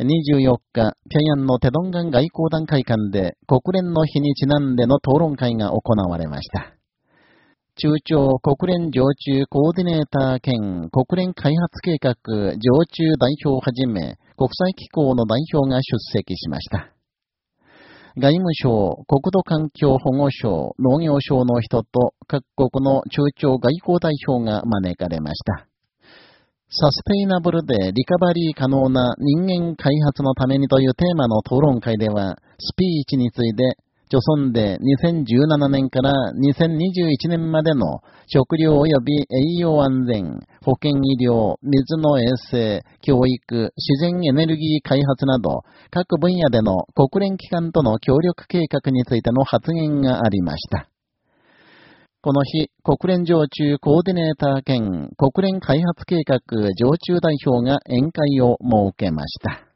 24日、平壌のテドンガン外交団会館で国連の日にちなんでの討論会が行われました。中朝国連常駐コーディネーター兼国連開発計画常駐代表をはじめ、国際機構の代表が出席しました。外務省、国土環境保護省、農業省の人と各国の中朝外交代表が招かれました。サステイナブルでリカバリー可能な人間開発のためにというテーマの討論会では、スピーチについて著村で2017年から2021年までの食料及び栄養安全、保健医療、水の衛生、教育、自然エネルギー開発など、各分野での国連機関との協力計画についての発言がありました。この日、国連常駐コーディネーター兼国連開発計画常駐代表が宴会を設けました。